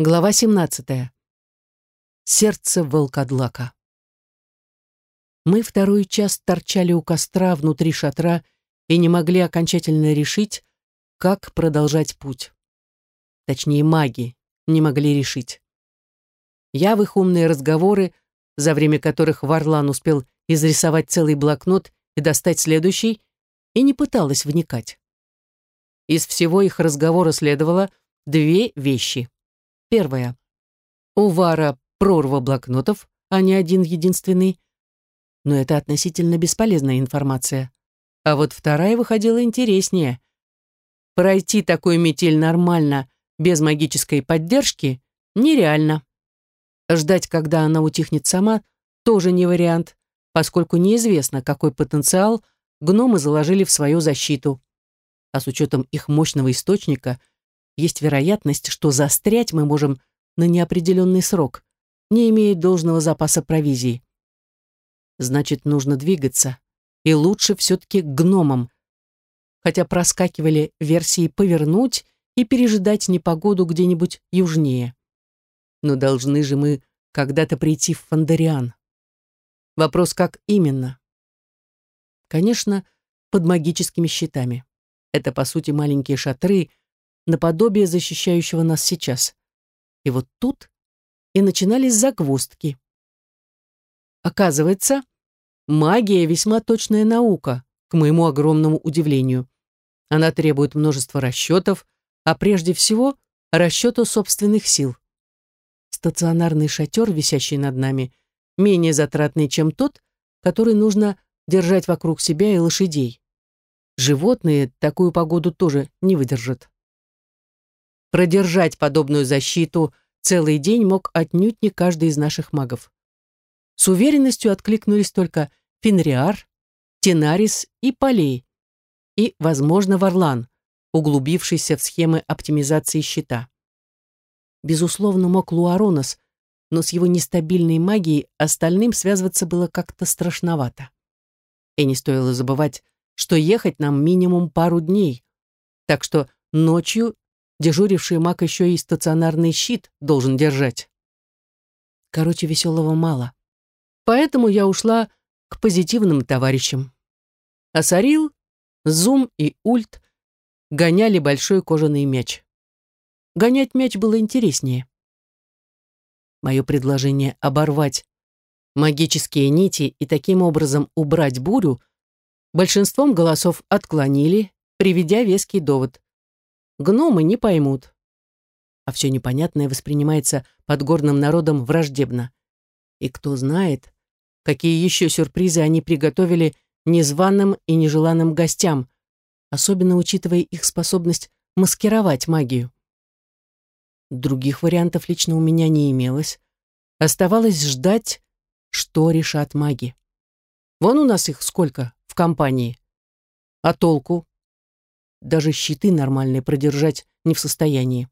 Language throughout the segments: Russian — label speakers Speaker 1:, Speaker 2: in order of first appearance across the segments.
Speaker 1: Глава 17. Сердце волкодлака. Мы второй час торчали у костра внутри шатра и не могли окончательно решить, как продолжать путь. Точнее, маги не могли решить. Я в их умные разговоры, за время которых Варлан успел изрисовать целый блокнот и достать следующий, и не пыталась вникать. Из всего их разговора следовало две вещи. Первое. У Вара прорва блокнотов, а не один единственный. Но это относительно бесполезная информация. А вот вторая выходила интереснее. Пройти такой метель нормально, без магической поддержки, нереально. Ждать, когда она утихнет сама, тоже не вариант, поскольку неизвестно, какой потенциал гномы заложили в свою защиту. А с учетом их мощного источника – есть вероятность, что застрять мы можем на неопределенный срок, не имея должного запаса провизии. Значит, нужно двигаться. И лучше все-таки гномам. Хотя проскакивали версии повернуть и пережидать непогоду где-нибудь южнее. Но должны же мы когда-то прийти в Фондариан. Вопрос, как именно? Конечно, под магическими щитами. Это, по сути, маленькие шатры, наподобие защищающего нас сейчас. И вот тут и начинались загвоздки. Оказывается, магия весьма точная наука, к моему огромному удивлению. Она требует множества расчетов, а прежде всего расчета собственных сил. Стационарный шатер, висящий над нами, менее затратный, чем тот, который нужно держать вокруг себя и лошадей. Животные такую погоду тоже не выдержат. Продержать подобную защиту целый день мог отнюдь не каждый из наших магов. С уверенностью откликнулись только Фенриар, Тенарис и Полей, и, возможно, Варлан, углубившийся в схемы оптимизации щита. Безусловно, мог Луаронос, но с его нестабильной магией остальным связываться было как-то страшновато. И не стоило забывать, что ехать нам минимум пару дней, так что ночью Дежуривший маг еще и стационарный щит должен держать. Короче, веселого мало. Поэтому я ушла к позитивным товарищам. Сарил, Зум и Ульт гоняли большой кожаный мяч. Гонять мяч было интереснее. Мое предложение оборвать магические нити и таким образом убрать бурю большинством голосов отклонили, приведя веский довод гномы не поймут. А все непонятное воспринимается подгорным народом враждебно. И кто знает, какие еще сюрпризы они приготовили незваным и нежеланным гостям, особенно учитывая их способность маскировать магию. Других вариантов лично у меня не имелось. Оставалось ждать, что решат маги. Вон у нас их сколько в компании. А толку? Даже щиты нормальные продержать не в состоянии.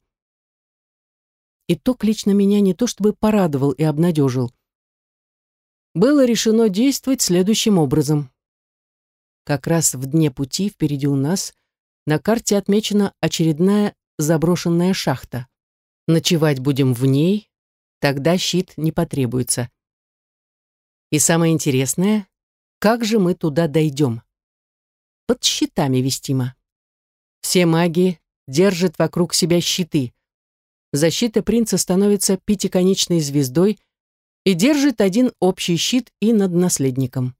Speaker 1: Итог лично меня не то чтобы порадовал и обнадежил. Было решено действовать следующим образом. Как раз в дне пути впереди у нас на карте отмечена очередная заброшенная шахта. Ночевать будем в ней, тогда щит не потребуется. И самое интересное, как же мы туда дойдем? Под щитами вестимо. Все маги держат вокруг себя щиты. Защита принца становится пятиконечной звездой и держит один общий щит и над наследником.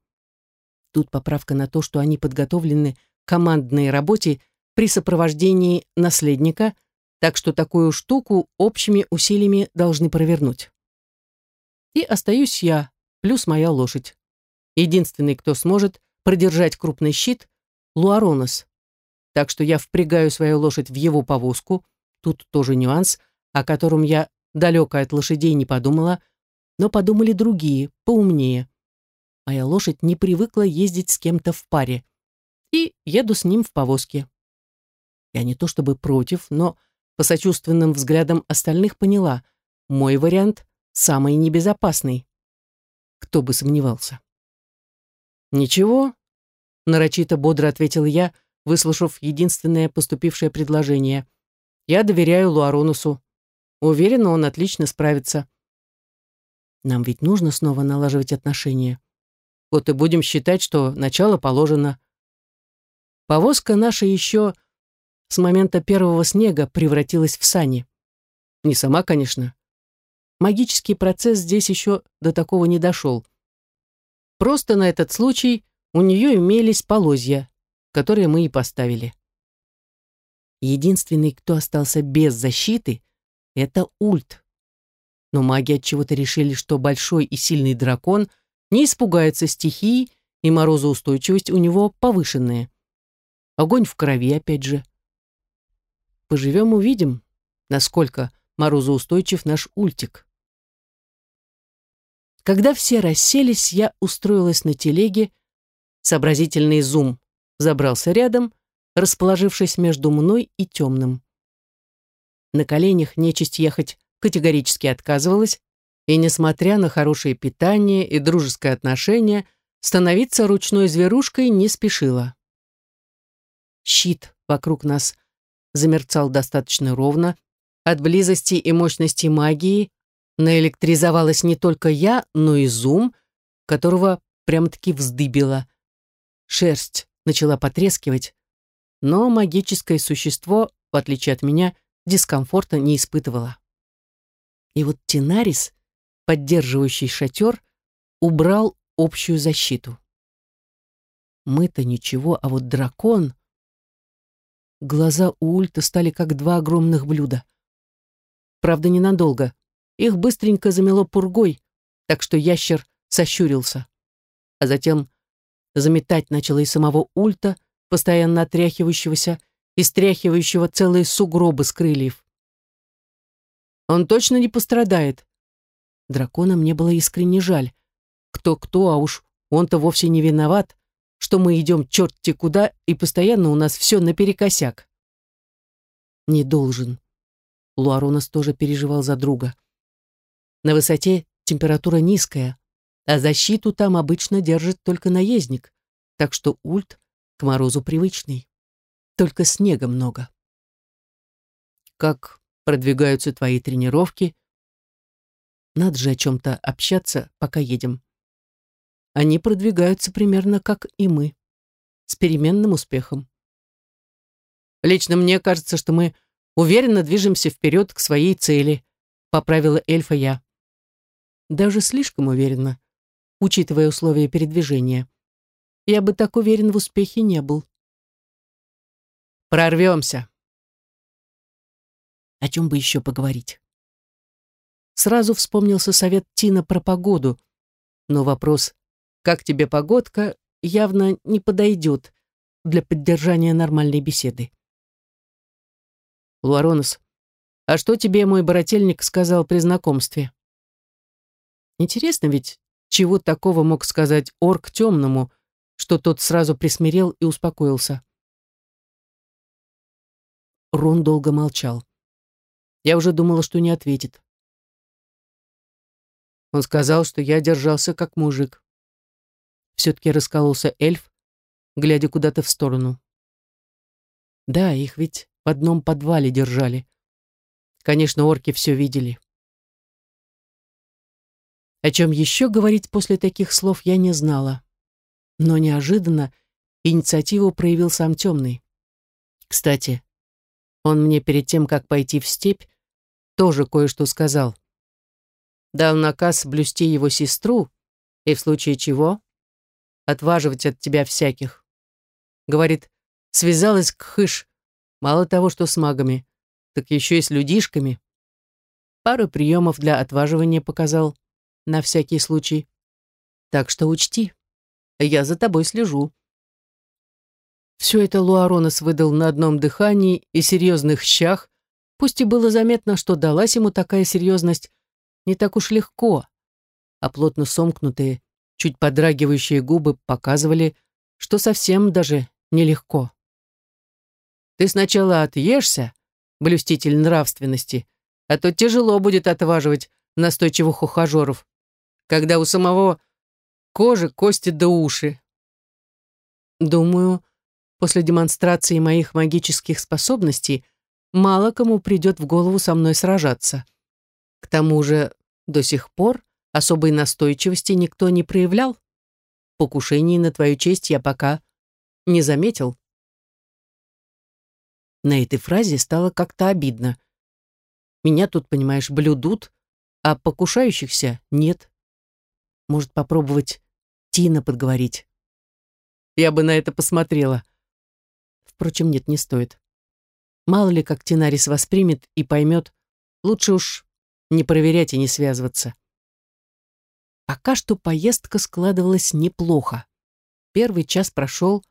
Speaker 1: Тут поправка на то, что они подготовлены к командной работе при сопровождении наследника, так что такую штуку общими усилиями должны провернуть. И остаюсь я, плюс моя лошадь. Единственный, кто сможет продержать крупный щит, Луаронос, так что я впрягаю свою лошадь в его повозку. Тут тоже нюанс, о котором я далеко от лошадей не подумала, но подумали другие, поумнее. Моя лошадь не привыкла ездить с кем-то в паре. И еду с ним в повозке. Я не то чтобы против, но по сочувственным взглядам остальных поняла, мой вариант самый небезопасный. Кто бы сомневался. «Ничего», — нарочито бодро ответил я, — выслушав единственное поступившее предложение. «Я доверяю Луаронусу. Уверена, он отлично справится. Нам ведь нужно снова налаживать отношения. Вот и будем считать, что начало положено. Повозка наша еще с момента первого снега превратилась в сани. Не сама, конечно. Магический процесс здесь еще до такого не дошел. Просто на этот случай у нее имелись полозья, которые мы и поставили. Единственный, кто остался без защиты, это Ульт. Но маги от чего-то решили, что большой и сильный дракон не испугается стихии, и морозоустойчивость у него повышенная. Огонь в крови, опять же. Поживем, увидим, насколько морозоустойчив наш ультик. Когда все расселись, я устроилась на телеге, сообразительный зум забрался рядом, расположившись между мной и темным. На коленях нечисть ехать категорически отказывалась, и, несмотря на хорошее питание и дружеское отношение, становиться ручной зверушкой не спешила. Щит вокруг нас замерцал достаточно ровно. От близости и мощности магии наэлектризовалась не только я, но и Зум, которого прям-таки вздыбило. Шерсть начала потрескивать, но магическое существо, в отличие от меня, дискомфорта не испытывало. И вот Тинарис, поддерживающий шатер, убрал общую защиту. Мы-то ничего, а вот дракон... Глаза у Ульта стали как два огромных блюда. Правда, ненадолго. Их быстренько замело пургой, так что ящер сощурился. А затем заметать начало и самого Ульта, постоянно отряхивающегося и стряхивающего целые сугробы с крыльев. Он точно не пострадает. Дракона мне было искренне жаль. Кто-кто, а уж он-то вовсе не виноват, что мы идем черти куда, и постоянно у нас все наперекосяк. Не должен. Луаронос тоже переживал за друга. На высоте температура низкая, а защиту там обычно держит только наездник, так что ульт к морозу привычный. Только снега много. Как продвигаются твои тренировки? Надо же о чем-то общаться, пока едем. Они продвигаются примерно как и мы, с переменным успехом. Лично мне кажется, что мы уверенно движемся вперед к своей цели, поправила эльфа я. Даже слишком уверенно, учитывая условия передвижения. Я бы так уверен в успехе не был. Прорвемся. О чем бы еще поговорить? Сразу вспомнился совет Тина про погоду, но вопрос «как тебе погодка?» явно не подойдет для поддержания нормальной беседы. Луаронос, а что тебе мой брательник сказал при знакомстве? Интересно ведь, чего такого мог сказать орк темному, что тот сразу присмирел и успокоился. Рон долго молчал. Я уже думала, что не ответит. Он сказал, что я держался как мужик. Все-таки раскололся эльф, глядя куда-то в сторону. Да, их ведь в одном подвале держали. Конечно, орки все видели. О чем еще говорить после таких слов я не знала. Но неожиданно инициативу проявил сам темный. Кстати, он мне перед тем, как пойти в степь, тоже кое-что сказал. Дал наказ блюсти его сестру и в случае чего отваживать от тебя всяких. Говорит, связалась к хыш, мало того, что с магами, так еще и с людишками. Пару приемов для отваживания показал, на всякий случай. Так что учти, я за тобой слежу. Все это Луаронос выдал на одном дыхании и серьезных щах, пусть и было заметно, что далась ему такая серьезность не так уж легко, а плотно сомкнутые, чуть подрагивающие губы показывали, что совсем даже нелегко. Ты сначала отъешься, блюститель нравственности, а то тяжело будет отваживать настойчивых ухажеров, когда у самого кожи, кости до уши. Думаю, После демонстрации моих магических способностей мало кому придет в голову со мной сражаться. К тому же до сих пор особой настойчивости никто не проявлял. Покушений на твою честь я пока не заметил. На этой фразе стало как-то обидно. Меня тут, понимаешь, блюдут, а покушающихся нет. Может, попробовать Тина подговорить. Я бы на это посмотрела. Впрочем, нет, не стоит. Мало ли, как Тинарис воспримет и поймет, лучше уж не проверять и не связываться. Пока что поездка складывалась неплохо. Первый час прошел,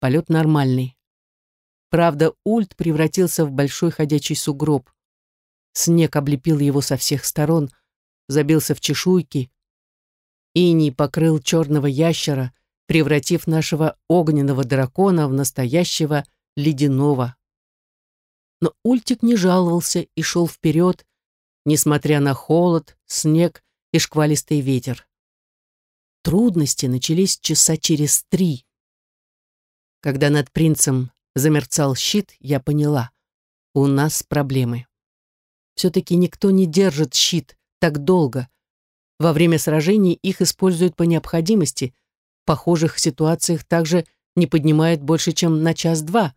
Speaker 1: полет нормальный. Правда, Ульт превратился в большой ходячий сугроб. Снег облепил его со всех сторон, забился в чешуйки. Иней покрыл черного ящера, превратив нашего огненного дракона в настоящего ледяного. Но Ультик не жаловался и шел вперед, несмотря на холод, снег и шквалистый ветер. Трудности начались часа через три. Когда над принцем замерцал щит, я поняла, у нас проблемы. Все-таки никто не держит щит так долго. Во время сражений их используют по необходимости. В похожих ситуациях также не поднимают больше, чем на час-два.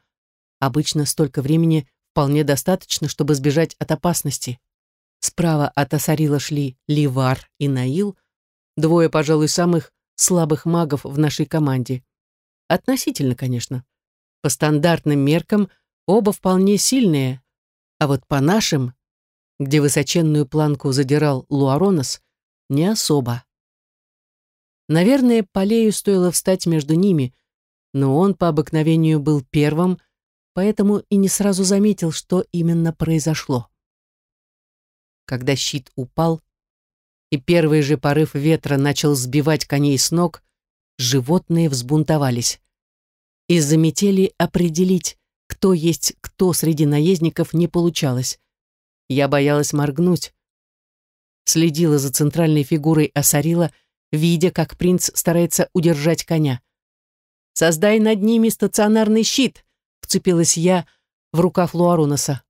Speaker 1: Обычно столько времени вполне достаточно, чтобы сбежать от опасности. Справа от Асарила шли Ливар и Наил, двое, пожалуй, самых слабых магов в нашей команде. Относительно, конечно. По стандартным меркам оба вполне сильные, а вот по нашим, где высоченную планку задирал Луаронос, не особо. Наверное, Полею стоило встать между ними, но он по обыкновению был первым, поэтому и не сразу заметил, что именно произошло. Когда щит упал, и первый же порыв ветра начал сбивать коней с ног, животные взбунтовались. Из-за метели определить, кто есть кто среди наездников, не получалось. Я боялась моргнуть. Следила за центральной фигурой Асарила, видя, как принц старается удержать коня. «Создай над ними стационарный щит!» — вцепилась я в рукав Луаруноса.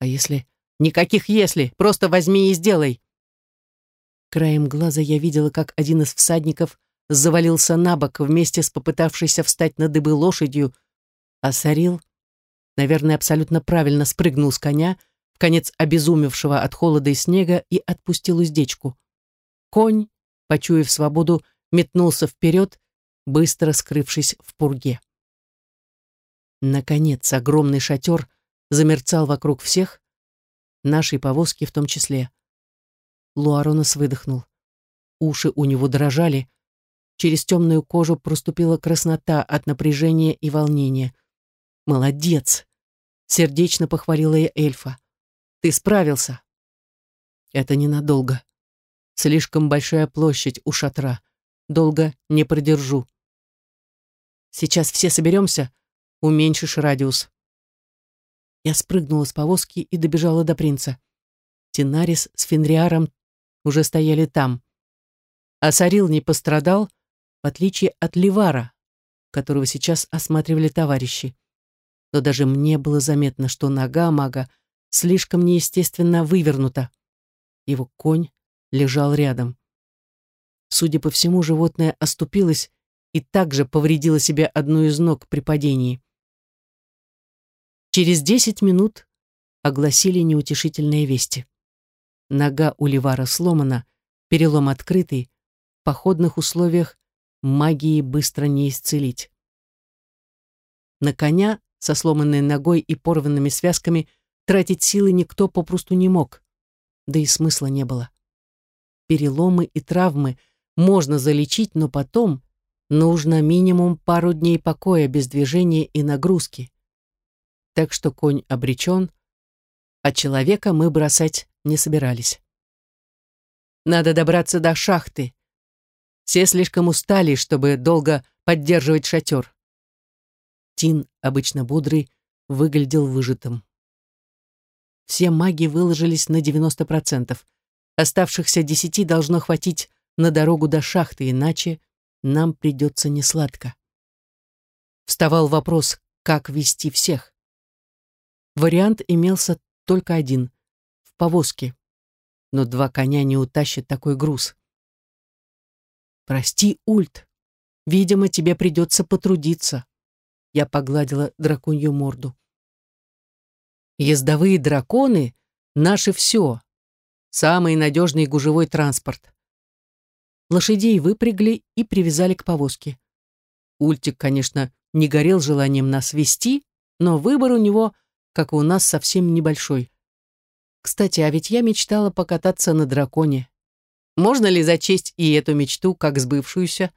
Speaker 1: «А если...» «Никаких «если», просто возьми и сделай!» Краем глаза я видела, как один из всадников завалился на бок вместе с попытавшейся встать на дыбы лошадью, а Сарил, наверное, абсолютно правильно спрыгнул с коня, конец обезумевшего от холода и снега, и отпустил уздечку. Конь, почуяв свободу, метнулся вперед, быстро скрывшись в пурге. Наконец, огромный шатер замерцал вокруг всех, нашей повозки в том числе. Луаронос выдохнул. Уши у него дрожали. Через темную кожу проступила краснота от напряжения и волнения. «Молодец!» — сердечно похвалила я эльфа. «Ты справился!» «Это ненадолго. Слишком большая площадь у шатра. Долго не продержу. Сейчас все соберемся, уменьшишь радиус». Я спрыгнула с повозки и добежала до принца. Тинарис с Фенриаром уже стояли там. А Сарил не пострадал, в отличие от Ливара, которого сейчас осматривали товарищи. Но даже мне было заметно, что нога мага слишком неестественно вывернута. Его конь лежал рядом. Судя по всему, животное оступилось и также повредило себе одну из ног при падении. Через десять минут огласили неутешительные вести. Нога у Ливара сломана, перелом открытый. В походных условиях магии быстро не исцелить. На коня со сломанной ногой и порванными связками тратить силы никто попросту не мог. Да и смысла не было. Переломы и травмы можно залечить, но потом нужно минимум пару дней покоя без движения и нагрузки. Так что конь обречен, а человека мы бросать не собирались. Надо добраться до шахты. Все слишком устали, чтобы долго поддерживать шатер. Тин, обычно бодрый, выглядел выжатым. Все маги выложились на 90%. Оставшихся десяти должно хватить на дорогу до шахты, иначе нам придется несладко. Вставал вопрос, как вести всех. Вариант имелся только один — в повозке. Но два коня не утащат такой груз. «Прости, Ульт, видимо, тебе придется потрудиться», — я погладила драконью морду. «Ездовые драконы — наше все, самый надежный гужевой транспорт». Лошадей выпрягли и привязали к повозке. Ультик, конечно, не горел желанием нас вести, но выбор у него, как и у нас, совсем небольшой. Кстати, а ведь я мечтала покататься на драконе. Можно ли зачесть и эту мечту как сбывшуюся?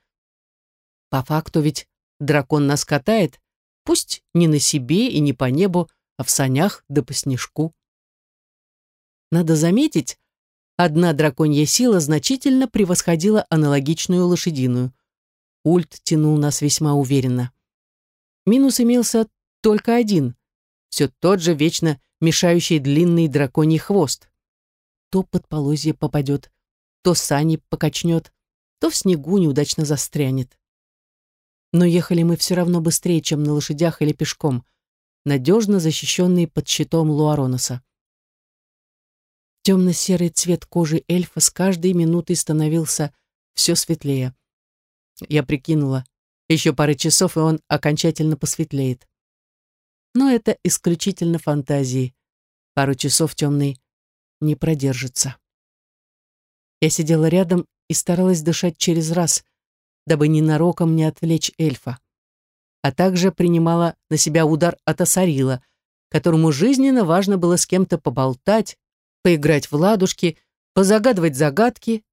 Speaker 1: По факту ведь дракон нас катает, пусть не на себе и не по небу, а в санях да по снежку. Надо заметить, одна драконья сила значительно превосходила аналогичную лошадиную. Ульт тянул нас весьма уверенно. Минус имелся только один. Все тот же вечно мешающий длинный драконий хвост. То под полозье попадет, то сани покачнет, то в снегу неудачно застрянет. Но ехали мы все равно быстрее, чем на лошадях или пешком, надежно защищенные под щитом Луароноса. Темно-серый цвет кожи эльфа с каждой минутой становился все светлее. Я прикинула, еще пары часов, и он окончательно посветлеет. Но это исключительно фантазии. Пару часов темный не продержится. Я сидела рядом и старалась дышать через раз, дабы ненароком не отвлечь эльфа. А также принимала на себя удар от Асарила, которому жизненно важно было с кем-то поболтать, поиграть в ладушки, позагадывать загадки.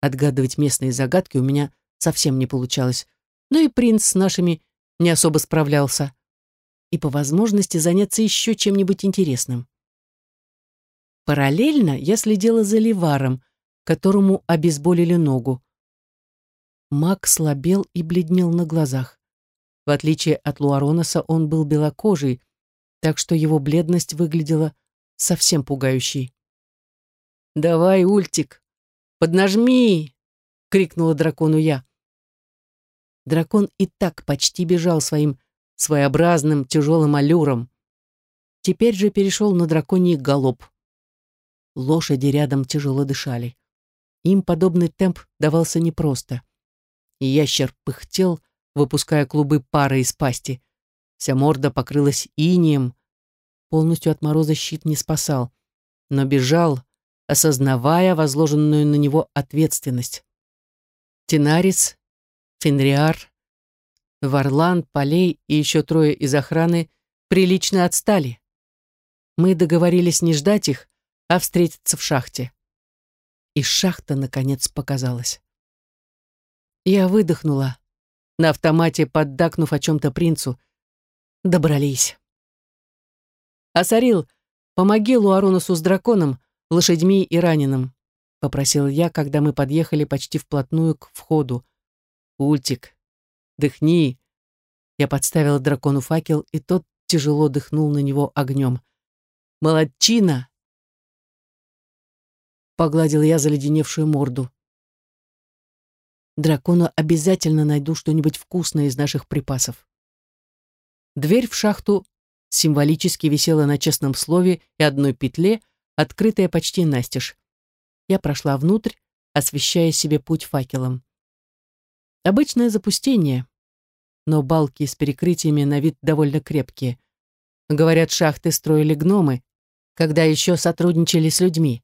Speaker 1: Отгадывать местные загадки у меня совсем не получалось, но и принц с нашими не особо справлялся. И по возможности заняться еще чем-нибудь интересным. Параллельно я следила за Ливаром, которому обезболили ногу. Маг слабел и бледнел на глазах. В отличие от Луароноса, он был белокожий, так что его бледность выглядела совсем пугающей. «Давай, Ультик, поднажми!» — крикнула дракону я. Дракон и так почти бежал своим своеобразным тяжелым аллюром. Теперь же перешел на драконий галоп. Лошади рядом тяжело дышали. Им подобный темп давался непросто. Ящер пыхтел, выпуская клубы пара из пасти. Вся морда покрылась инием. Полностью от мороза щит не спасал, но бежал, осознавая возложенную на него ответственность. Тинарис Фенриар, Варлан, Полей и еще трое из охраны прилично отстали. Мы договорились не ждать их, а встретиться в шахте. И шахта, наконец, показалась. Я выдохнула, на автомате поддакнув о чем-то принцу. Добрались. «Асарил, помоги Луаронусу с драконом, лошадьми и раненым», попросил я, когда мы подъехали почти вплотную к входу, Ультик, дыхни. Я подставила дракону факел, и тот тяжело дыхнул на него огнем. Молодчина! Погладил я заледеневшую морду. Дракону обязательно найду что-нибудь вкусное из наших припасов. Дверь в шахту символически висела на честном слове и одной петле, открытая почти настежь. Я прошла внутрь, освещая себе путь факелом. Обычное запустение, но балки с перекрытиями на вид довольно крепкие. Говорят, шахты строили гномы, когда еще сотрудничали с людьми.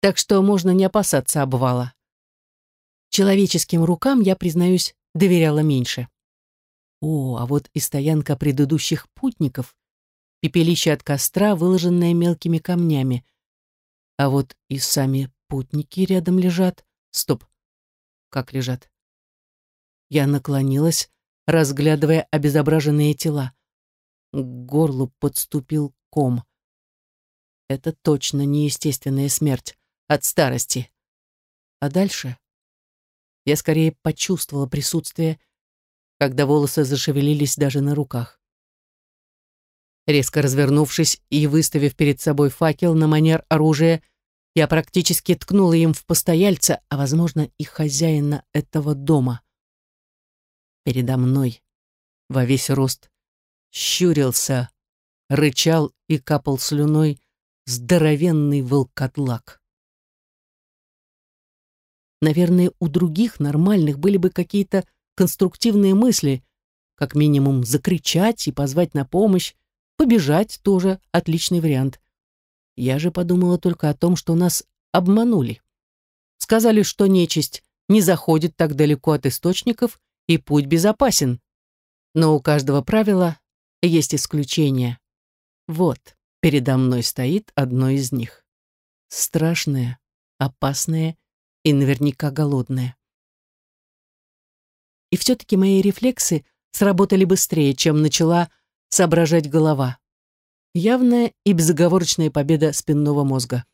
Speaker 1: Так что можно не опасаться обвала. Человеческим рукам, я, признаюсь, доверяла меньше. О, а вот и стоянка предыдущих путников. Пепелище от костра, выложенное мелкими камнями. А вот и сами путники рядом лежат. Стоп. Как лежат? Я наклонилась, разглядывая обезображенные тела. К горлу подступил ком. Это точно неестественная смерть от старости. А дальше? Я скорее почувствовала присутствие, когда волосы зашевелились даже на руках. Резко развернувшись и выставив перед собой факел на манер оружия, я практически ткнула им в постояльца, а, возможно, и хозяина этого дома передо мной во весь рост щурился рычал и капал слюной здоровенный волкодлак. Наверное, у других нормальных были бы какие-то конструктивные мысли, как минимум закричать и позвать на помощь, побежать тоже отличный вариант. Я же подумала только о том, что нас обманули. Сказали, что нечисть не заходит так далеко от источников и путь безопасен. Но у каждого правила есть исключение. Вот, передо мной стоит одно из них. Страшное, опасное и наверняка голодное. И все-таки мои рефлексы сработали быстрее, чем начала соображать голова. Явная и безоговорочная победа спинного мозга.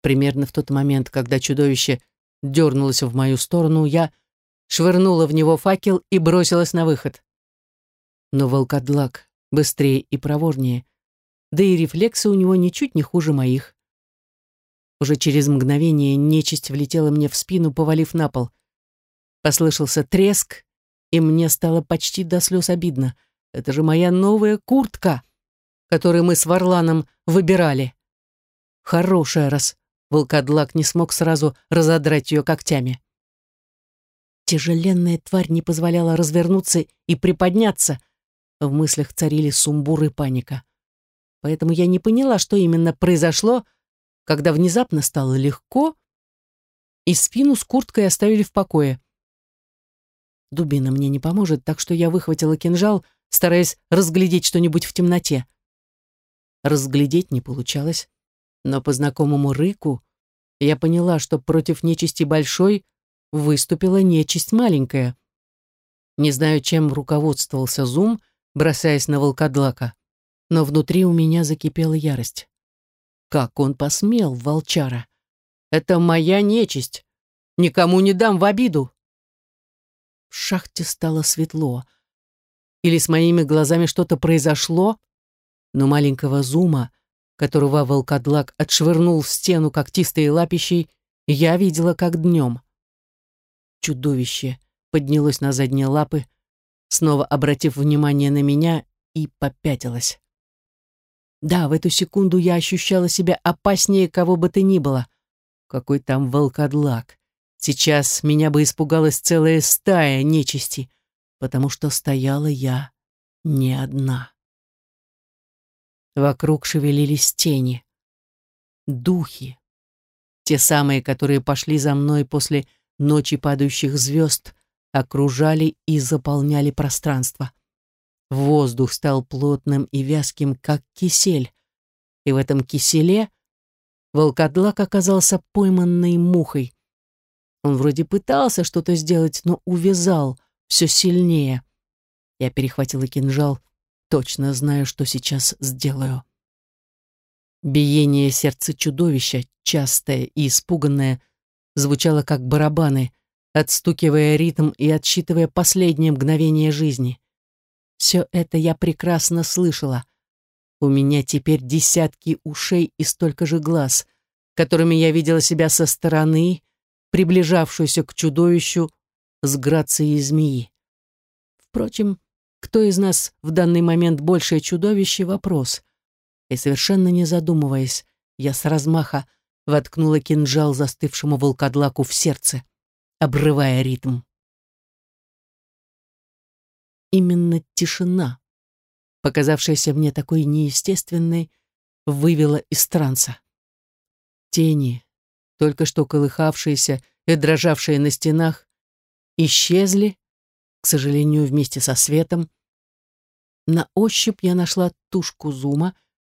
Speaker 1: Примерно в тот момент, когда чудовище дернулось в мою сторону, я швырнула в него факел и бросилась на выход. Но волкодлак быстрее и проворнее, да и рефлексы у него ничуть не хуже моих. Уже через мгновение нечисть влетела мне в спину, повалив на пол. Послышался треск, и мне стало почти до слез обидно. Это же моя новая куртка, которую мы с Варланом выбирали. Хорошая раз. Волкодлак не смог сразу разодрать ее когтями. Тяжеленная тварь не позволяла развернуться и приподняться. В мыслях царили сумбур и паника. Поэтому я не поняла, что именно произошло, когда внезапно стало легко, и спину с курткой оставили в покое. Дубина мне не поможет, так что я выхватила кинжал, стараясь разглядеть что-нибудь в темноте. Разглядеть не получалось, но по знакомому рыку я поняла, что против нечисти большой выступила нечисть маленькая. Не знаю, чем руководствовался Зум, бросаясь на волкодлака, но внутри у меня закипела ярость. Как он посмел, волчара? Это моя нечисть. Никому не дам в обиду. В шахте стало светло. Или с моими глазами что-то произошло, но маленького Зума, которого волкодлак отшвырнул в стену когтистой лапищей, я видела как днем. Чудовище поднялось на задние лапы, снова обратив внимание на меня, и попятилось. Да, в эту секунду я ощущала себя опаснее кого бы то ни было. Какой там волкодлак. Сейчас меня бы испугалась целая стая нечисти, потому что стояла я не одна. Вокруг шевелились тени. Духи. Те самые, которые пошли за мной после ночи падающих звезд, окружали и заполняли пространство. Воздух стал плотным и вязким, как кисель. И в этом киселе волкодлак оказался пойманной мухой. Он вроде пытался что-то сделать, но увязал все сильнее. Я перехватила кинжал, точно зная, что сейчас сделаю. Биение сердца чудовища, частое и испуганное, звучало как барабаны, отстукивая ритм и отсчитывая последнее мгновение жизни. Все это я прекрасно слышала. У меня теперь десятки ушей и столько же глаз, которыми я видела себя со стороны, приближавшуюся к чудовищу с грацией змеи. Впрочем, кто из нас в данный момент большее чудовище — вопрос. И совершенно не задумываясь, я с размаха воткнула кинжал застывшему волкодлаку в сердце, обрывая ритм. Именно тишина, показавшаяся мне такой неестественной, вывела из транса. Тени, только что колыхавшиеся и дрожавшие на стенах, исчезли, к сожалению, вместе со светом. На ощупь я нашла тушку зума,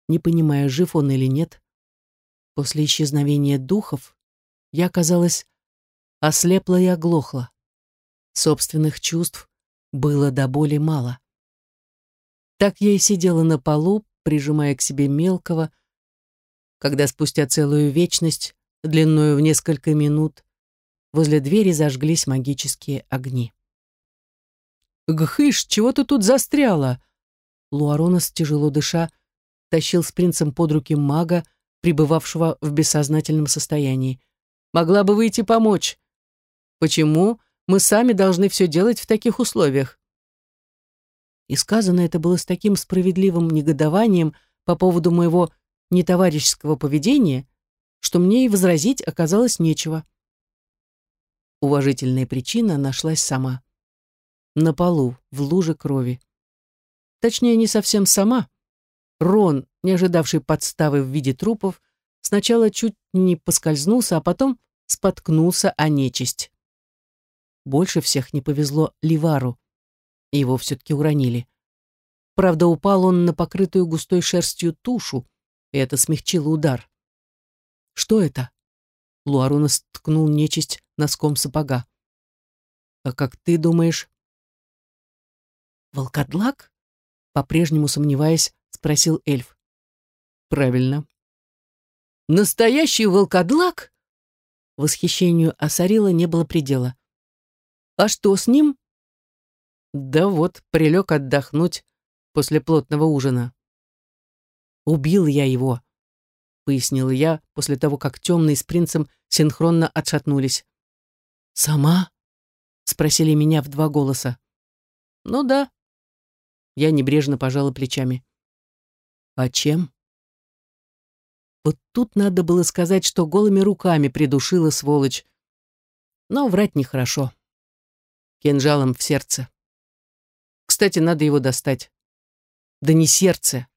Speaker 1: не понимая, жив он или нет. После исчезновения духов я, казалось, ослепла и оглохла. Собственных чувств было до боли мало. Так я и сидела на полу, прижимая к себе мелкого, когда спустя целую вечность, длинную в несколько минут, возле двери зажглись магические огни. «Гхыш, чего ты тут застряла?» Луаронос, тяжело дыша, тащил с принцем под руки мага, пребывавшего в бессознательном состоянии. «Могла бы выйти помочь». «Почему мы сами должны все делать в таких условиях?» И сказано это было с таким справедливым негодованием по поводу моего нетоварищеского поведения, что мне и возразить оказалось нечего. Уважительная причина нашлась сама. На полу, в луже крови. Точнее, не совсем сама. Рон, не ожидавший подставы в виде трупов, сначала чуть не поскользнулся, а потом споткнулся о нечисть. Больше всех не повезло Ливару. Его все-таки уронили. Правда, упал он на покрытую густой шерстью тушу, и это смягчило удар. «Что это?» Луарона сткнул нечисть носком сапога. «А как ты думаешь?» «Волкодлак?» По-прежнему сомневаясь, спросил эльф. «Правильно». «Настоящий волкодлак?» Восхищению Асарила не было предела. «А что с ним?» «Да вот, прилег отдохнуть после плотного ужина». «Убил я его», — пояснила я после того, как темный с принцем синхронно отшатнулись. «Сама?» — спросили меня в два голоса. «Ну да». Я небрежно пожала плечами. «А чем?» Вот тут надо было сказать, что голыми руками придушила сволочь. Но врать нехорошо. Кинжалом в сердце. Кстати, надо его достать. Да не сердце,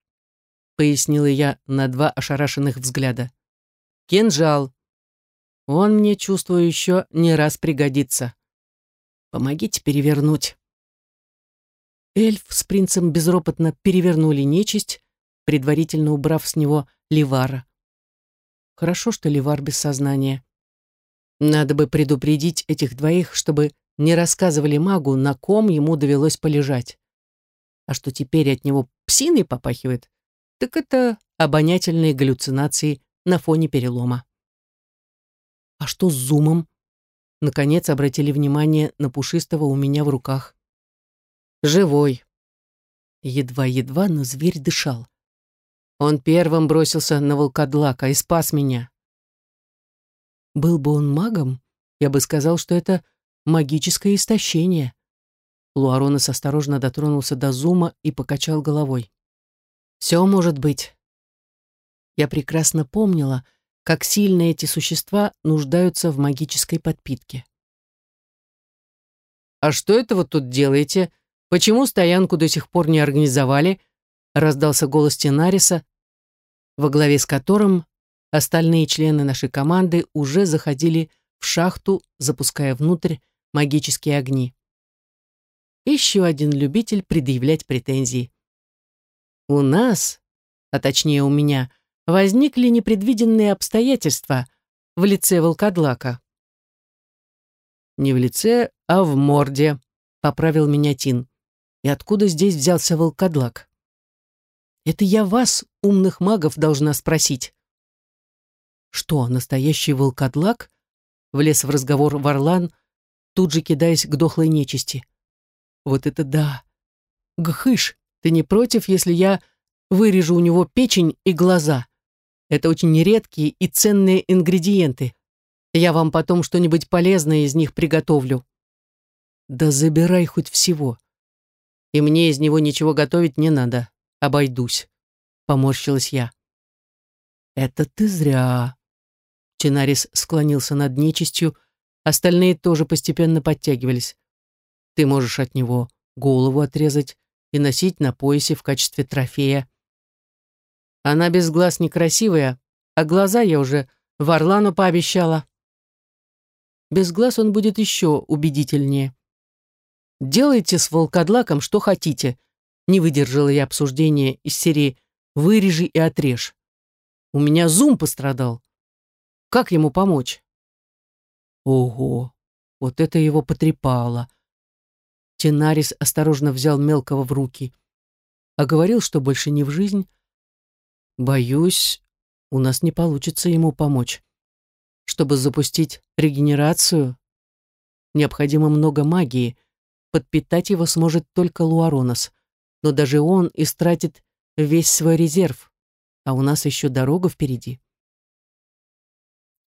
Speaker 1: пояснила я на два ошарашенных взгляда. Кинжал. Он мне, чувствую, еще не раз пригодится. Помогите перевернуть. Эльф с принцем безропотно перевернули нечисть, предварительно убрав с него Ливара. Хорошо, что Ливар без сознания. Надо бы предупредить этих двоих, чтобы не рассказывали магу, на ком ему довелось полежать. А что теперь от него псиной попахивает, так это обонятельные галлюцинации на фоне перелома. А что с зумом? Наконец обратили внимание на пушистого у меня в руках. Живой. Едва-едва, но зверь дышал. Он первым бросился на волкодлака и спас меня. Был бы он магом, я бы сказал, что это магическое истощение. Луаронес осторожно дотронулся до зума и покачал головой. Все может быть. Я прекрасно помнила, как сильно эти существа нуждаются в магической подпитке. «А что это вы тут делаете? Почему стоянку до сих пор не организовали?» раздался голос Тенариса, во главе с которым остальные члены нашей команды уже заходили в шахту, запуская внутрь магические огни. Еще один любитель предъявлять претензии. У нас, а точнее у меня, возникли непредвиденные обстоятельства в лице волкодлака. Не в лице, а в морде, поправил меня Тин. И откуда здесь взялся волкодлак? Это я вас, умных магов, должна спросить. Что, настоящий волкодлак? Влез в разговор Варлан, тут же кидаясь к дохлой нечисти. Вот это да! Гхыш, ты не против, если я вырежу у него печень и глаза? Это очень редкие и ценные ингредиенты. Я вам потом что-нибудь полезное из них приготовлю. Да забирай хоть всего. И мне из него ничего готовить не надо. Обойдусь. Поморщилась я. Это ты зря. Чинарис склонился над нечистью, остальные тоже постепенно подтягивались. Ты можешь от него голову отрезать и носить на поясе в качестве трофея. Она без глаз некрасивая, а глаза я уже Варлану пообещала. Без глаз он будет еще убедительнее. Делайте с волкодлаком что хотите. Не выдержала я обсуждения из серии «Вырежи и отрежь». У меня зум пострадал. Как ему помочь? Ого, вот это его потрепало. Тенарис осторожно взял мелкого в руки. А говорил, что больше не в жизнь. Боюсь, у нас не получится ему помочь. Чтобы запустить регенерацию, необходимо много магии. Подпитать его сможет только Луаронос. Но даже он истратит весь свой резерв. А у нас еще дорога впереди.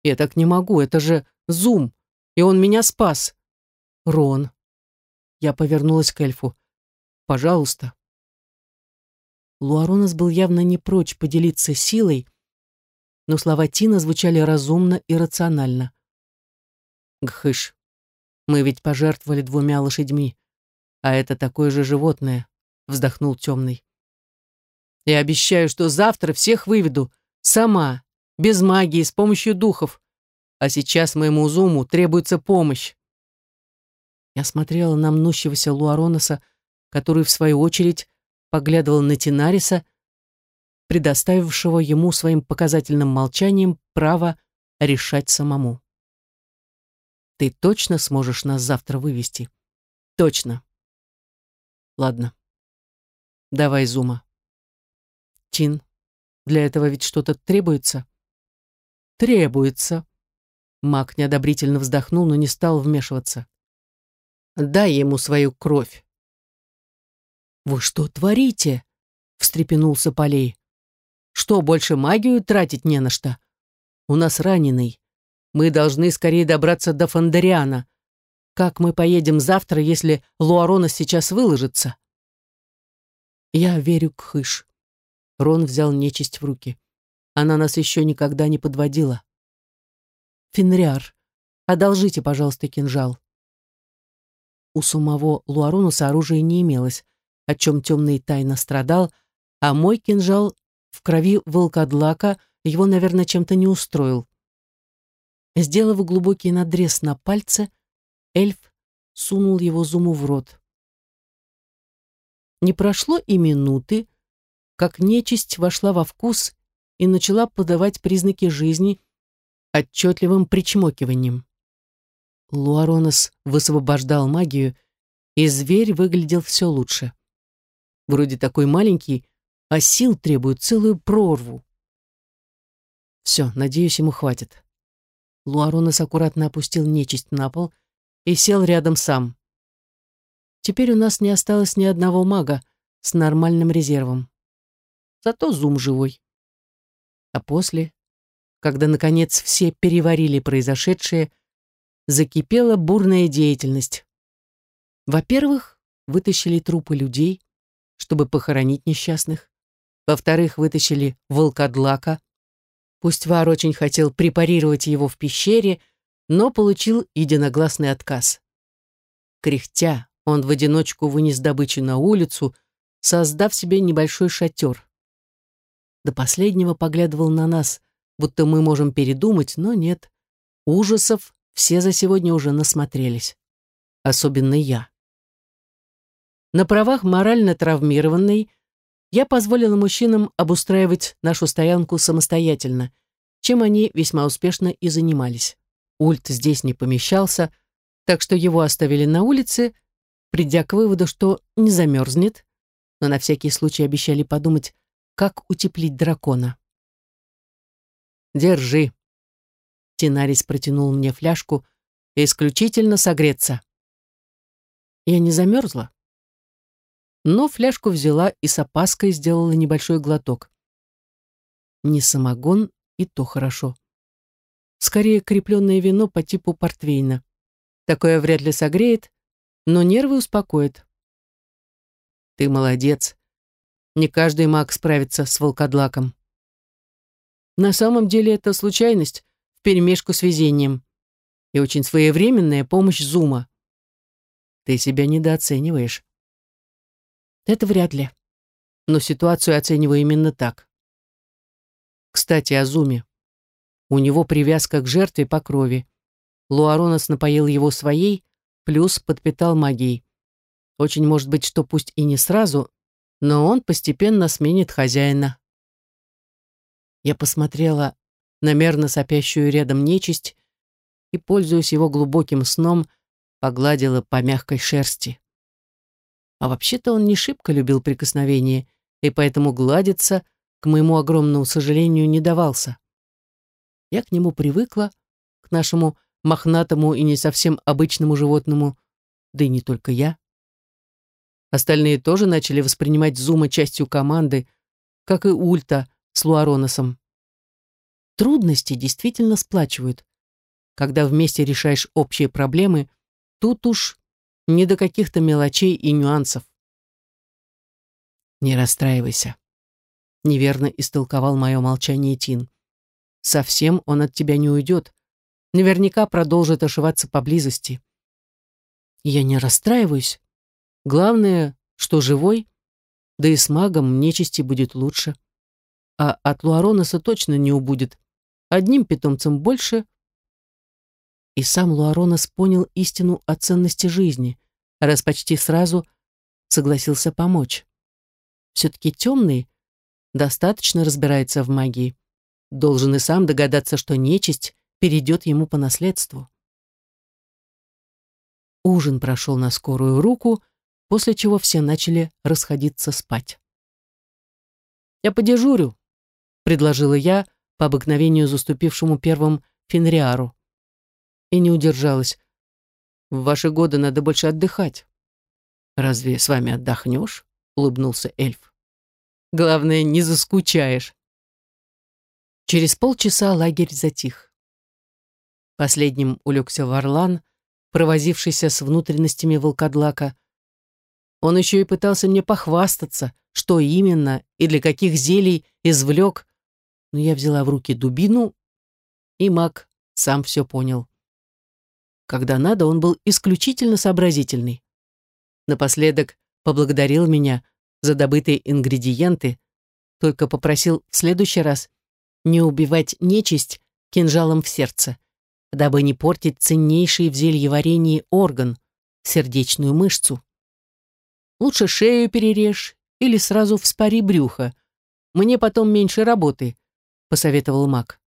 Speaker 1: Я так не могу, это же Зум, и он меня спас. Рон, я повернулась к эльфу. пожалуйста». Луаронес был явно не прочь поделиться силой, но слова Тина звучали разумно и рационально. «Гхыш, мы ведь пожертвовали двумя лошадьми, а это такое же животное», — вздохнул темный. «Я обещаю, что завтра всех выведу, сама, без магии, с помощью духов. А сейчас моему Зуму требуется помощь». Я смотрела на мнущегося Луароноса, который, в свою очередь, поглядывал на Тинариса, предоставившего ему своим показательным молчанием право решать самому. «Ты точно сможешь нас завтра вывести?» «Точно». «Ладно. Давай, Зума». «Тин, для этого ведь что-то требуется?» «Требуется». Маг неодобрительно вздохнул, но не стал вмешиваться. «Дай ему свою кровь». «Вы что творите?» — встрепенулся Полей. «Что, больше магию тратить не на что? У нас раненый. Мы должны скорее добраться до Фондариана. Как мы поедем завтра, если Луарона сейчас выложится?» «Я верю, Кхыш». Рон взял нечисть в руки. Она нас еще никогда не подводила. «Фенриар, одолжите, пожалуйста, кинжал». У самого Луаронуса оружия не имелось, о чем темный тайно страдал, а мой кинжал в крови волкодлака его, наверное, чем-то не устроил. Сделав глубокий надрез на пальце, эльф сунул его зуму в рот. Не прошло и минуты, как нечисть вошла во вкус и начала подавать признаки жизни отчетливым причмокиванием. Луаронос высвобождал магию, и зверь выглядел все лучше. Вроде такой маленький, а сил требует целую прорву. Все, надеюсь, ему хватит. Луаронос аккуратно опустил нечисть на пол и сел рядом сам. Теперь у нас не осталось ни одного мага с нормальным резервом. Зато Зум живой. А после, когда, наконец, все переварили произошедшее, закипела бурная деятельность. Во-первых, вытащили трупы людей, чтобы похоронить несчастных. Во-вторых, вытащили волкодлака. Пусть Вар очень хотел препарировать его в пещере, но получил единогласный отказ. Кряхтя, он в одиночку вынес добычу на улицу, создав себе небольшой шатер. До последнего поглядывал на нас, будто мы можем передумать, но нет. Ужасов все за сегодня уже насмотрелись. Особенно я. На правах морально травмированной я позволила мужчинам обустраивать нашу стоянку самостоятельно, чем они весьма успешно и занимались. Ульт здесь не помещался, так что его оставили на улице, придя к выводу, что не замерзнет, но на всякий случай обещали подумать, как утеплить дракона. «Держи». Тинарис протянул мне фляжку, исключительно согреться. Я не замерзла но фляжку взяла и с опаской сделала небольшой глоток. Не самогон, и то хорошо. Скорее крепленное вино по типу портвейна. Такое вряд ли согреет, но нервы успокоит. Ты молодец. Не каждый маг справится с волкодлаком. На самом деле это случайность вперемешку с везением и очень своевременная помощь Зума. Ты себя недооцениваешь. Это вряд ли. Но ситуацию оцениваю именно так. Кстати, о Зуме. У него привязка к жертве по крови. Луаронос напоил его своей, плюс подпитал магией. Очень может быть, что пусть и не сразу, но он постепенно сменит хозяина. Я посмотрела на мерно сопящую рядом нечисть и, пользуясь его глубоким сном, погладила по мягкой шерсти. А вообще-то он не шибко любил прикосновения, и поэтому гладиться, к моему огромному сожалению, не давался. Я к нему привыкла, к нашему мохнатому и не совсем обычному животному, да и не только я. Остальные тоже начали воспринимать Зума частью команды, как и Ульта с Луароносом. Трудности действительно сплачивают. Когда вместе решаешь общие проблемы, тут уж не до каких-то мелочей и нюансов. Не расстраивайся. Неверно истолковал мое молчание Тин. Совсем он от тебя не уйдет. Наверняка продолжит ошиваться поблизости. Я не расстраиваюсь. Главное, что живой, да и с магом нечисти будет лучше. А от Луароноса точно не убудет. Одним питомцем больше. И сам Луаронос понял истину о ценности жизни, раз почти сразу согласился помочь. Все-таки темный достаточно разбирается в магии. Должен и сам догадаться, что нечисть перейдет ему по наследству. Ужин прошел на скорую руку, после чего все начали расходиться спать. «Я подежурю», — предложила я, по обыкновению заступившему первым Фенриару. И не удержалась. «В ваши годы надо больше отдыхать». «Разве с вами отдохнешь?» — улыбнулся эльф. «Главное, не заскучаешь». Через полчаса лагерь затих. Последним улегся Варлан, провозившийся с внутренностями волкодлака. Он еще и пытался мне похвастаться, что именно и для каких зелий извлек, но я взяла в руки дубину, и маг сам все понял. Когда надо, он был исключительно сообразительный. Напоследок поблагодарил меня за добытые ингредиенты, только попросил в следующий раз не убивать нечисть кинжалом в сердце, дабы не портить ценнейший в зельеварении орган, сердечную мышцу. Лучше шею перережь или сразу вспори брюхо. Мне потом меньше работы, посоветовал маг.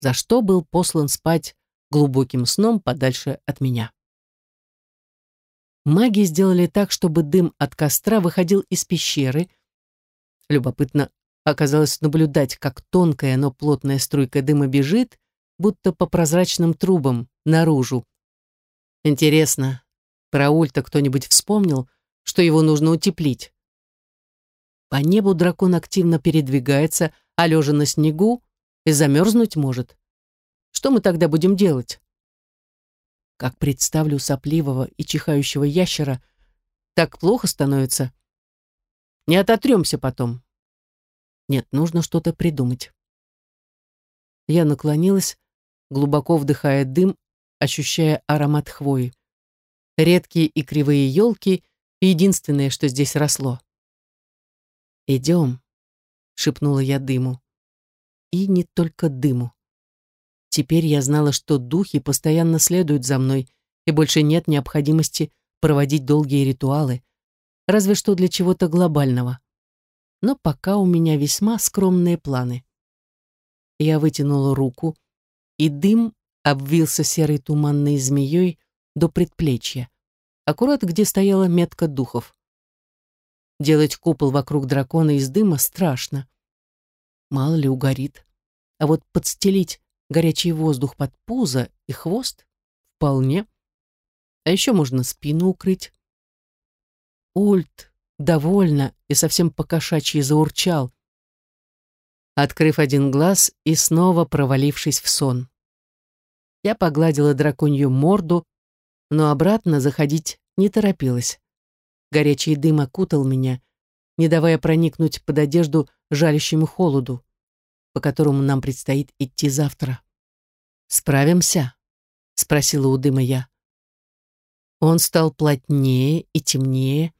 Speaker 1: За что был послан спать глубоким сном подальше от меня. Маги сделали так, чтобы дым от костра выходил из пещеры. Любопытно оказалось наблюдать, как тонкая, но плотная струйка дыма бежит, будто по прозрачным трубам, наружу. Интересно, про Ульта кто-нибудь вспомнил, что его нужно утеплить? По небу дракон активно передвигается, а лежа на снегу и замерзнуть может. Что мы тогда будем делать? Как представлю сопливого и чихающего ящера, так плохо становится. Не ототремся потом. Нет, нужно что-то придумать. Я наклонилась, глубоко вдыхая дым, ощущая аромат хвои. Редкие и кривые елки — единственное, что здесь росло. «Идем», — шепнула я дыму. И не только дыму. Теперь я знала, что духи постоянно следуют за мной, и больше нет необходимости проводить долгие ритуалы, разве что для чего-то глобального. Но пока у меня весьма скромные планы. Я вытянула руку, и дым обвился серой туманной змеей до предплечья, аккурат где стояла метка духов. Делать купол вокруг дракона из дыма страшно. Мало ли угорит. А вот подстелить горячий воздух под пузо и хвост вполне. А еще можно спину укрыть. Ульт довольно и совсем покошачьи заурчал, открыв один глаз и снова провалившись в сон. Я погладила драконью морду, но обратно заходить не торопилась. Горячий дым окутал меня, не давая проникнуть под одежду жалящему холоду, по которому нам предстоит идти завтра. «Справимся?» — спросила у дыма я. Он стал плотнее и темнее.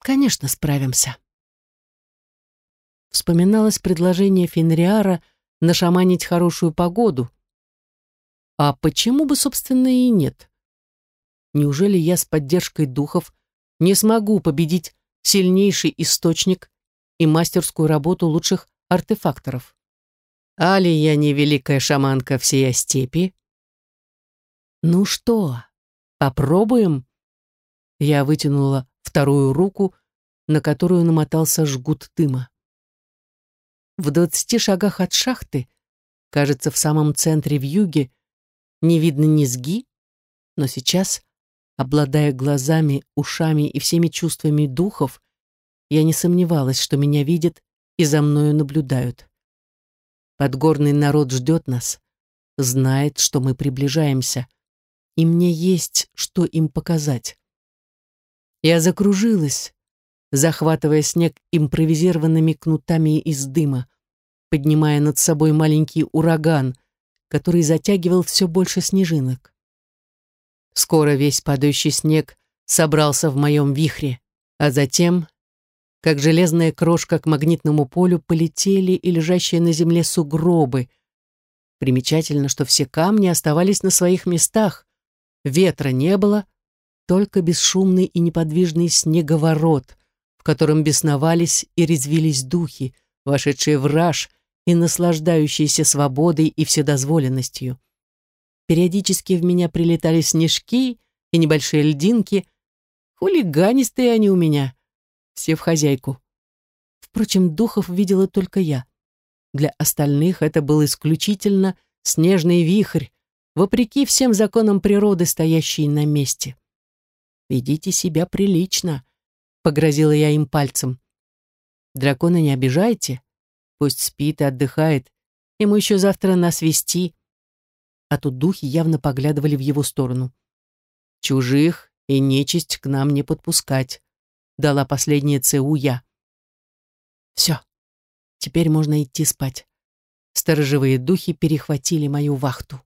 Speaker 1: «Конечно, справимся». Вспоминалось предложение Фенриара нашаманить хорошую погоду. А почему бы, собственно, и нет? Неужели я с поддержкой духов не смогу победить сильнейший источник и мастерскую работу лучших артефакторов. Али я не великая шаманка всей степи? Ну что, попробуем? Я вытянула вторую руку, на которую намотался жгут дыма. В двадцати шагах от шахты, кажется, в самом центре в юге, не видно низги, но сейчас Обладая глазами, ушами и всеми чувствами духов, я не сомневалась, что меня видят и за мною наблюдают. Подгорный народ ждет нас, знает, что мы приближаемся, и мне есть, что им показать. Я закружилась, захватывая снег импровизированными кнутами из дыма, поднимая над собой маленький ураган, который затягивал все больше снежинок. Скоро весь падающий снег собрался в моем вихре, а затем, как железная крошка к магнитному полю, полетели и лежащие на земле сугробы. Примечательно, что все камни оставались на своих местах, ветра не было, только бесшумный и неподвижный снеговорот, в котором бесновались и резвились духи, вошедшие в раж и наслаждающиеся свободой и вседозволенностью. Периодически в меня прилетали снежки и небольшие льдинки. Хулиганистые они у меня, все в хозяйку. Впрочем, духов видела только я. Для остальных это был исключительно снежный вихрь, вопреки всем законам природы, стоящий на месте. «Ведите себя прилично», — погрозила я им пальцем. «Дракона не обижайте, пусть спит и отдыхает, ему еще завтра нас вести». А тут духи явно поглядывали в его сторону. «Чужих и нечисть к нам не подпускать», — дала последнее ЦУ я. «Все, теперь можно идти спать». Сторожевые духи перехватили мою вахту.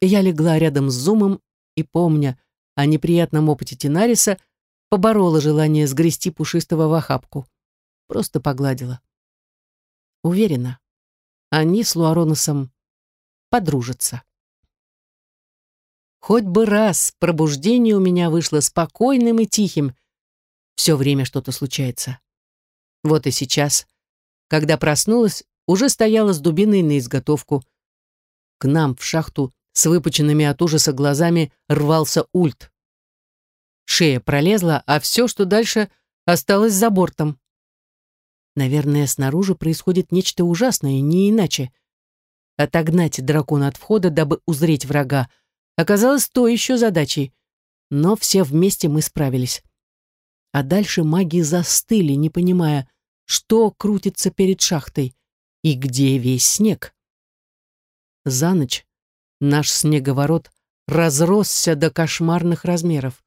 Speaker 1: Я легла рядом с Зумом и, помня, о неприятном опыте Тенариса, поборола желание сгрести пушистого в охапку. Просто погладила. Уверена, они с Луароносом подружатся. Хоть бы раз пробуждение у меня вышло спокойным и тихим. Все время что-то случается. Вот и сейчас, когда проснулась, уже стояла с дубиной на изготовку. К нам в шахту с выпученными от ужаса глазами рвался ульт. Шея пролезла, а все, что дальше, осталось за бортом. Наверное, снаружи происходит нечто ужасное, не иначе. Отогнать дракона от входа, дабы узреть врага, оказалось то еще задачей. Но все вместе мы справились. А дальше маги застыли, не понимая, что крутится перед шахтой и где весь снег. За ночь Наш снеговорот разросся до кошмарных размеров.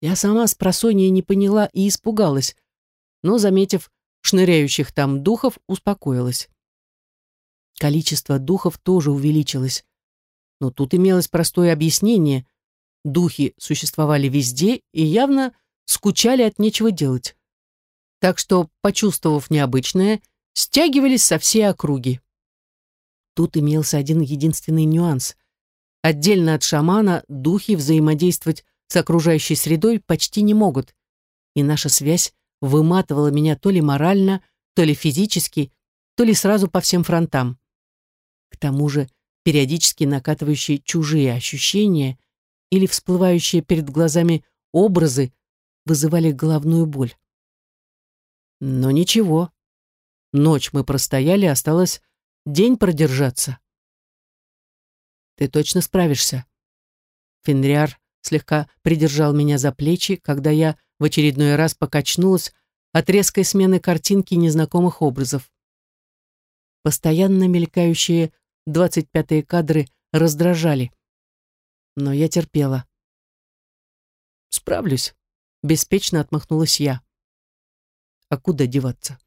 Speaker 1: Я сама с просонья не поняла и испугалась, но, заметив шныряющих там духов, успокоилась. Количество духов тоже увеличилось. Но тут имелось простое объяснение. Духи существовали везде и явно скучали от нечего делать. Так что, почувствовав необычное, стягивались со всей округи. Тут имелся один единственный нюанс. Отдельно от шамана духи взаимодействовать с окружающей средой почти не могут, и наша связь выматывала меня то ли морально, то ли физически, то ли сразу по всем фронтам. Тому же периодически накатывающие чужие ощущения или всплывающие перед глазами образы вызывали головную боль. Но ничего. Ночь мы простояли, осталось день продержаться. Ты точно справишься. Фенриар слегка придержал меня за плечи, когда я в очередной раз покачнулась от резкой смены картинки незнакомых образов. Постоянно мелькающие двадцать пятые кадры раздражали. Но я терпела. «Справлюсь», — беспечно отмахнулась я. А куда деваться?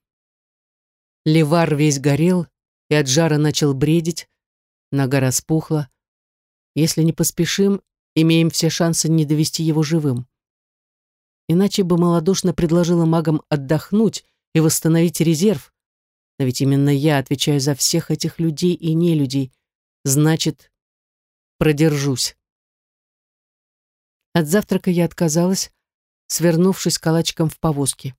Speaker 1: Левар весь горел, и от жара начал бредить, нога распухла. Если не поспешим, имеем все шансы не довести его живым. Иначе бы малодушно предложила магам отдохнуть и восстановить резерв. Но ведь именно я отвечаю за всех этих людей и нелюдей. Значит, продержусь. От завтрака я отказалась, свернувшись калачиком в повозке.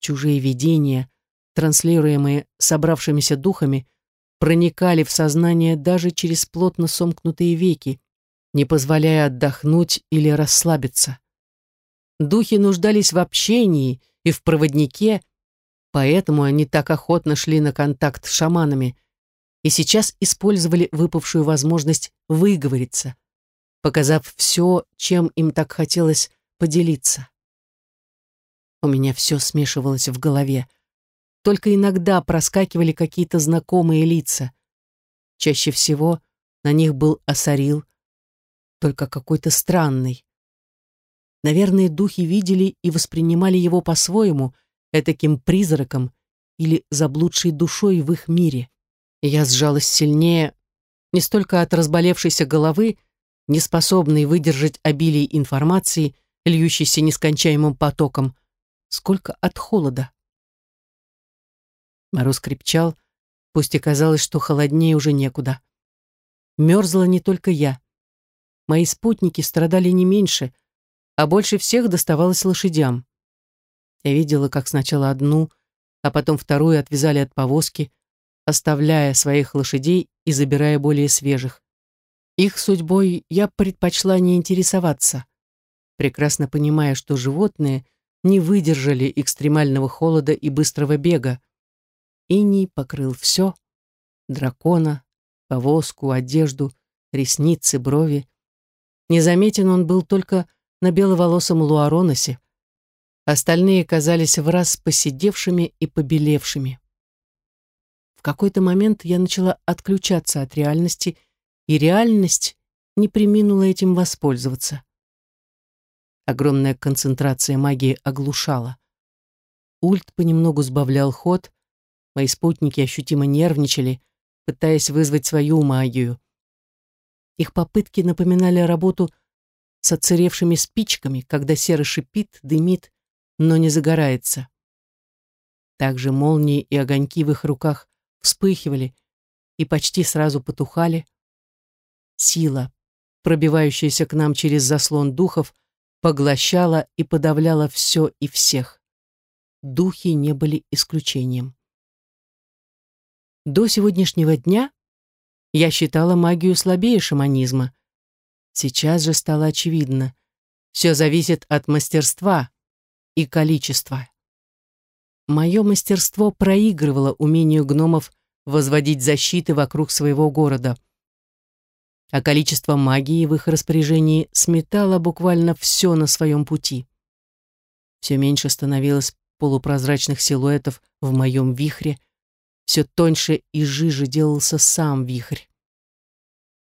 Speaker 1: Чужие видения, транслируемые собравшимися духами, проникали в сознание даже через плотно сомкнутые веки, не позволяя отдохнуть или расслабиться. Духи нуждались в общении и в проводнике, поэтому они так охотно шли на контакт с шаманами и сейчас использовали выпавшую возможность выговориться, показав все, чем им так хотелось поделиться. У меня все смешивалось в голове. Только иногда проскакивали какие-то знакомые лица. Чаще всего на них был осарил, только какой-то странный. Наверное, духи видели и воспринимали его по-своему, этаким призраком или заблудшей душой в их мире. Я сжалась сильнее, не столько от разболевшейся головы, не способной выдержать обилие информации, льющейся нескончаемым потоком, сколько от холода. Мороз крепчал, пусть и казалось, что холоднее уже некуда. Мерзла не только я. Мои спутники страдали не меньше, а больше всех доставалось лошадям. Я видела, как сначала одну, а потом вторую отвязали от повозки, оставляя своих лошадей и забирая более свежих. Их судьбой я предпочла не интересоваться, прекрасно понимая, что животные не выдержали экстремального холода и быстрого бега. Иней покрыл все — дракона, повозку, одежду, ресницы, брови. Незаметен он был только на беловолосом Луароносе. Остальные казались в раз посидевшими и побелевшими. В какой-то момент я начала отключаться от реальности, и реальность не приминула этим воспользоваться. Огромная концентрация магии оглушала. Ульт понемногу сбавлял ход, мои спутники ощутимо нервничали, пытаясь вызвать свою магию. Их попытки напоминали работу с отсыревшими спичками, когда серо шипит, дымит, но не загорается. Также молнии и огоньки в их руках вспыхивали и почти сразу потухали. Сила, пробивающаяся к нам через заслон духов, поглощала и подавляла все и всех. Духи не были исключением. До сегодняшнего дня я считала магию слабее шаманизма. Сейчас же стало очевидно. Все зависит от мастерства и количества. Мое мастерство проигрывало умению гномов возводить защиты вокруг своего города. А количество магии в их распоряжении сметало буквально все на своем пути. Все меньше становилось полупрозрачных силуэтов в моем вихре, все тоньше и жиже делался сам вихрь.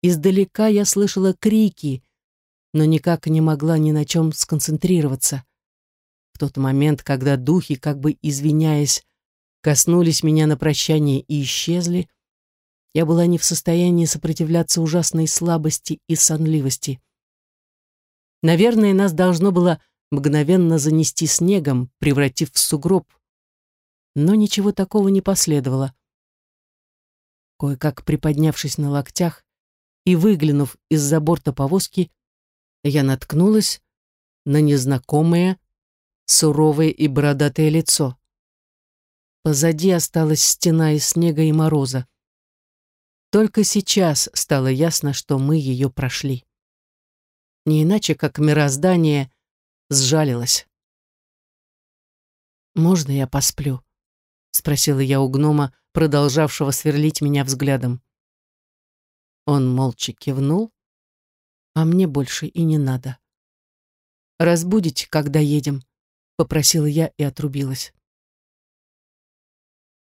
Speaker 1: Издалека я слышала крики, но никак не могла ни на чем сконцентрироваться. В тот момент, когда духи, как бы извиняясь, коснулись меня на прощание и исчезли, я была не в состоянии сопротивляться ужасной слабости и сонливости. Наверное, нас должно было мгновенно занести снегом, превратив в сугроб. Но ничего такого не последовало. Кое-как приподнявшись на локтях и выглянув из-за борта повозки, я наткнулась на незнакомое, суровое и бородатое лицо. Позади осталась стена из снега и мороза. Только сейчас стало ясно, что мы ее прошли. Не иначе, как мироздание сжалилось. «Можно я посплю?» — спросила я у гнома, продолжавшего сверлить меня взглядом. Он молча кивнул, а мне больше и не надо. «Разбудите, когда едем», попросила я и отрубилась.